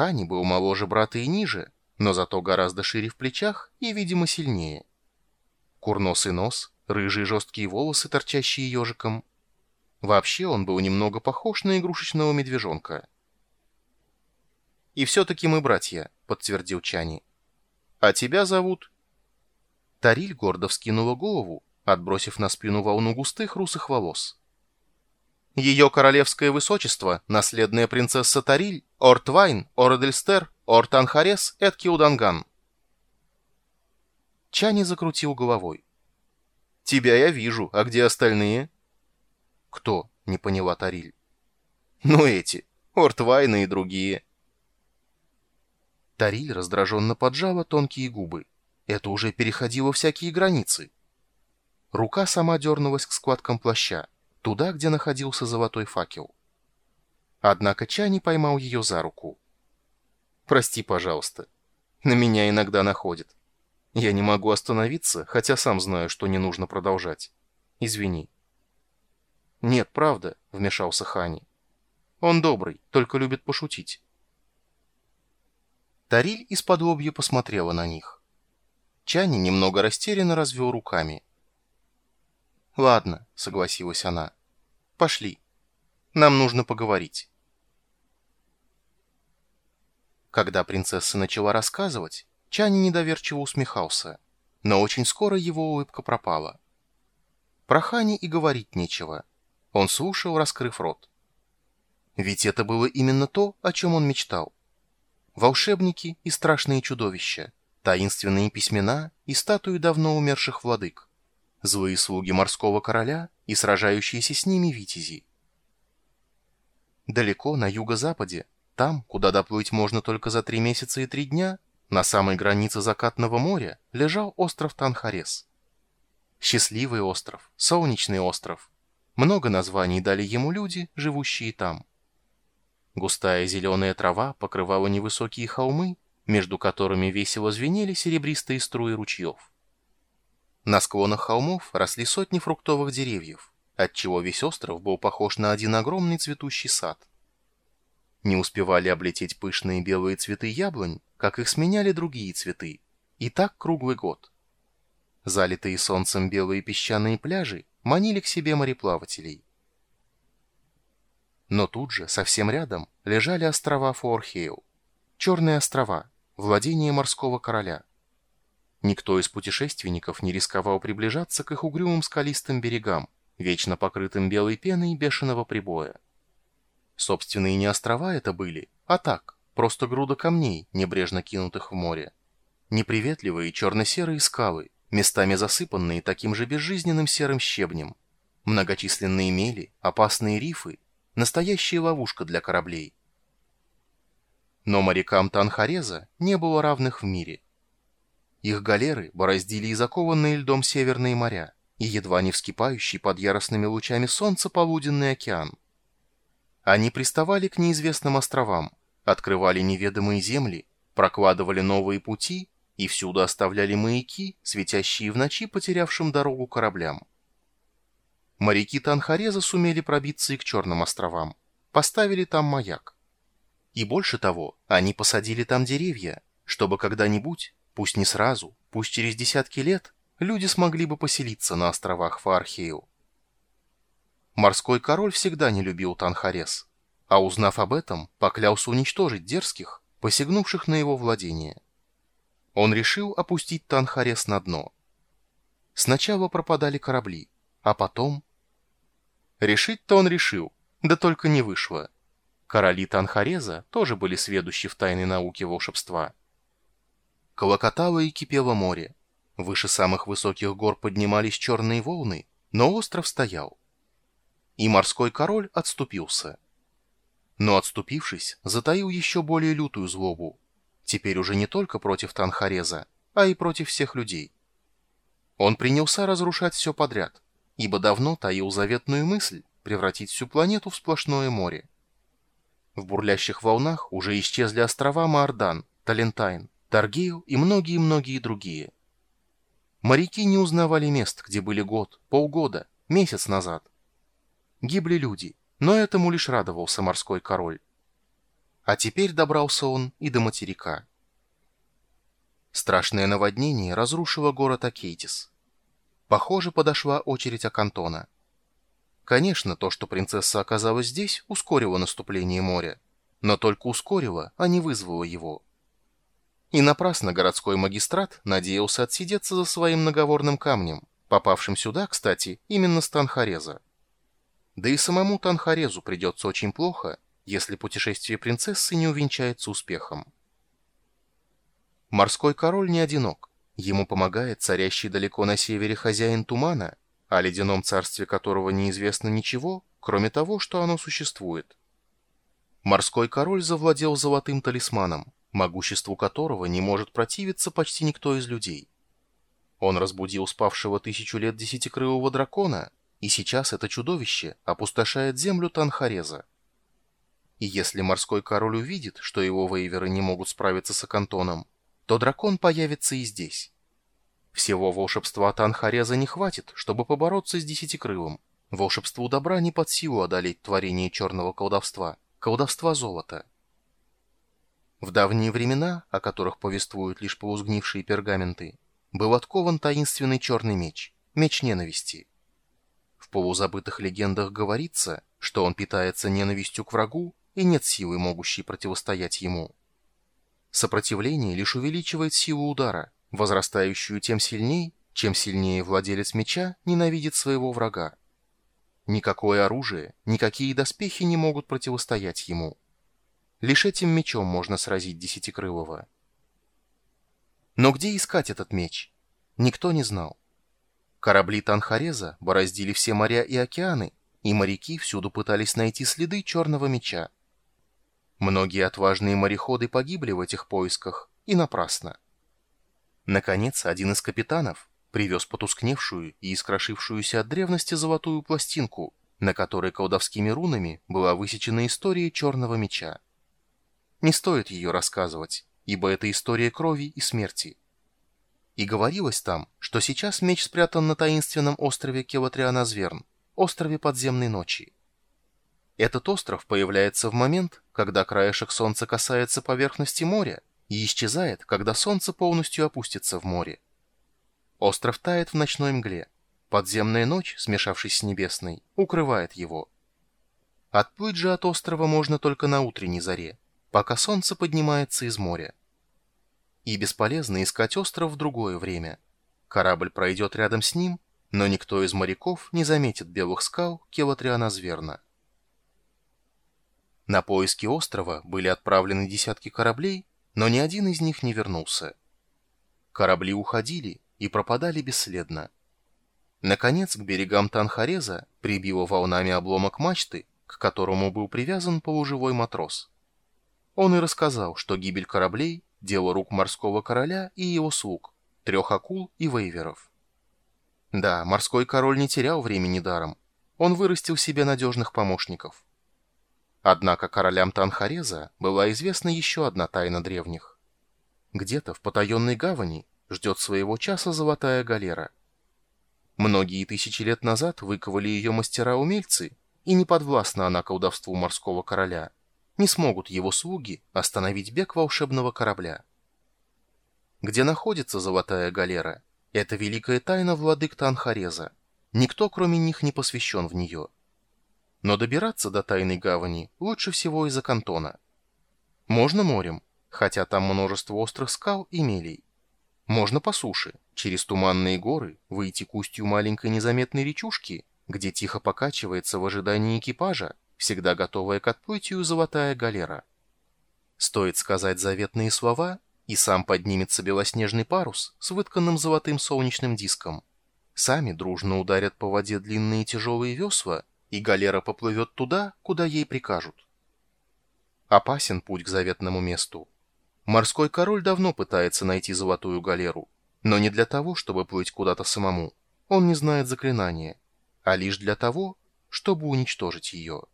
Хани был моложе брата и ниже, но зато гораздо шире в плечах и, видимо, сильнее. Курносый нос, рыжие жесткие волосы, торчащие ежиком. Вообще он был немного похож на игрушечного медвежонка. «И все-таки мы братья», — подтвердил Чани. «А тебя зовут?» Тариль гордо вскинула голову, отбросив на спину волну густых русых волос. Ее королевское высочество, наследная принцесса Тариль, Ортвайн, Ордельстер, Ортанхарес, Эткиуданган. Чани закрутил головой. «Тебя я вижу, а где остальные?» «Кто?» — не поняла Тариль. «Ну эти, Ортвайны и другие». Тариль раздраженно поджала тонкие губы. Это уже переходило всякие границы. Рука сама дернулась к складкам плаща туда, где находился золотой факел. Однако Чани поймал ее за руку. «Прости, пожалуйста. На меня иногда находит. Я не могу остановиться, хотя сам знаю, что не нужно продолжать. Извини». «Нет, правда», — вмешался Хани. «Он добрый, только любит пошутить». Тариль из-под лобья посмотрела на них. Чани немного растерянно развел руками. «Ладно», — согласилась она. «Пошли. Нам нужно поговорить». Когда принцесса начала рассказывать, Чани недоверчиво усмехался, но очень скоро его улыбка пропала. Про Хани и говорить нечего. Он слушал, раскрыв рот. Ведь это было именно то, о чем он мечтал. Волшебники и страшные чудовища, таинственные письмена и статуи давно умерших владык злые слуги морского короля и сражающиеся с ними витязи. Далеко на юго-западе, там, куда доплыть можно только за три месяца и три дня, на самой границе закатного моря лежал остров Танхарес. Счастливый остров, солнечный остров. Много названий дали ему люди, живущие там. Густая зеленая трава покрывала невысокие холмы, между которыми весело звенели серебристые струи ручьев. На склонах холмов росли сотни фруктовых деревьев, отчего весь остров был похож на один огромный цветущий сад. Не успевали облететь пышные белые цветы яблонь, как их сменяли другие цветы, и так круглый год. Залитые солнцем белые песчаные пляжи манили к себе мореплавателей. Но тут же, совсем рядом, лежали острова Фуорхейл, Черные острова, владение морского короля. Никто из путешественников не рисковал приближаться к их угрюмым скалистым берегам, вечно покрытым белой пеной бешеного прибоя. Собственные не острова это были, а так, просто груда камней, небрежно кинутых в море. Неприветливые черно-серые скалы, местами засыпанные таким же безжизненным серым щебнем. Многочисленные мели, опасные рифы, настоящая ловушка для кораблей. Но морякам Танхареза не было равных в мире – их галеры бороздили и закованные льдом северные моря, и едва не вскипающий под яростными лучами солнца полуденный океан. Они приставали к неизвестным островам, открывали неведомые земли, прокладывали новые пути и всюду оставляли маяки, светящие в ночи потерявшим дорогу кораблям. Моряки Танхареза сумели пробиться и к Черным островам, поставили там маяк. И больше того, они посадили там деревья, чтобы когда-нибудь Пусть не сразу, пусть через десятки лет, люди смогли бы поселиться на островах Фаархею. Морской король всегда не любил Танхарес, а узнав об этом, поклялся уничтожить дерзких, посягнувших на его владение. Он решил опустить Танхарес на дно. Сначала пропадали корабли, а потом... Решить-то он решил, да только не вышло. Короли Танхареза тоже были сведущи в тайной науке волшебства. Колокотало и кипело море. Выше самых высоких гор поднимались черные волны, но остров стоял. И морской король отступился. Но отступившись, затаил еще более лютую злобу. Теперь уже не только против Танхареза, а и против всех людей. Он принялся разрушать все подряд, ибо давно таил заветную мысль превратить всю планету в сплошное море. В бурлящих волнах уже исчезли острова Маордан, Талентайн, Таргею и многие-многие другие. Моряки не узнавали мест, где были год, полгода, месяц назад. Гибли люди, но этому лишь радовался морской король. А теперь добрался он и до материка. Страшное наводнение разрушило город Акейтис. Похоже, подошла очередь Акантона. Конечно, то, что принцесса оказалась здесь, ускорило наступление моря. Но только ускорило, а не вызвало его. И напрасно городской магистрат надеялся отсидеться за своим наговорным камнем, попавшим сюда, кстати, именно с Танхареза. Да и самому Танхарезу придется очень плохо, если путешествие принцессы не увенчается успехом. Морской король не одинок. Ему помогает царящий далеко на севере хозяин тумана, о ледяном царстве которого неизвестно ничего, кроме того, что оно существует. Морской король завладел золотым талисманом, могуществу которого не может противиться почти никто из людей. Он разбудил спавшего тысячу лет десятикрылого дракона, и сейчас это чудовище опустошает землю Танхареза. И если морской король увидит, что его вейверы не могут справиться с Акантоном, то дракон появится и здесь. Всего волшебства Танхареза не хватит, чтобы побороться с Десятикрылым. Волшебству добра не под силу одолеть творение черного колдовства, колдовства золота. В давние времена, о которых повествуют лишь полузгнившие пергаменты, был откован таинственный черный меч, меч ненависти. Полузабытых легендах говорится, что он питается ненавистью к врагу, и нет силы, могущей противостоять ему. Сопротивление лишь увеличивает силу удара, возрастающую тем сильней, чем сильнее владелец меча ненавидит своего врага. Никакое оружие, никакие доспехи не могут противостоять ему. Лишь этим мечом можно сразить Десятикрылого. Но где искать этот меч? Никто не знал. Корабли Танхареза бороздили все моря и океаны, и моряки всюду пытались найти следы черного меча. Многие отважные мореходы погибли в этих поисках, и напрасно. Наконец, один из капитанов привез потускневшую и искрошившуюся от древности золотую пластинку, на которой колдовскими рунами была высечена история черного меча. Не стоит ее рассказывать, ибо это история крови и смерти. И говорилось там, что сейчас меч спрятан на таинственном острове Келатрианазверн, острове подземной ночи. Этот остров появляется в момент, когда краешек солнца касается поверхности моря и исчезает, когда солнце полностью опустится в море. Остров тает в ночной мгле. Подземная ночь, смешавшись с небесной, укрывает его. Отплыть же от острова можно только на утренней заре, пока солнце поднимается из моря. И бесполезно искать остров в другое время. Корабль пройдет рядом с ним, но никто из моряков не заметит белых скал Келатриана Зверна. На поиски острова были отправлены десятки кораблей, но ни один из них не вернулся. Корабли уходили и пропадали бесследно. Наконец, к берегам Танхареза прибило волнами обломок мачты, к которому был привязан полуживой матрос. Он и рассказал, что гибель кораблей – дело рук морского короля и его слуг, трех акул и вейверов. Да, морской король не терял времени даром. Он вырастил себе надежных помощников – Однако королям Танхареза была известна еще одна тайна древних. Где-то в потаенной гавани ждет своего часа золотая галера. Многие тысячи лет назад выковали ее мастера-умельцы, и не подвластна она колдовству морского короля. Не смогут его слуги остановить бег волшебного корабля. Где находится золотая галера? Это великая тайна владык Танхареза. Никто, кроме них, не посвящен в нее. Но добираться до тайной гавани лучше всего из-за кантона. Можно морем, хотя там множество острых скал и мелей. Можно по суше, через туманные горы, выйти к устью маленькой незаметной речушки, где тихо покачивается в ожидании экипажа, всегда готовая к отплытию золотая галера. Стоит сказать заветные слова, и сам поднимется белоснежный парус с вытканным золотым солнечным диском. Сами дружно ударят по воде длинные тяжелые весла, и галера поплывет туда, куда ей прикажут. Опасен путь к заветному месту. Морской король давно пытается найти золотую галеру, но не для того, чтобы плыть куда-то самому. Он не знает заклинания, а лишь для того, чтобы уничтожить ее.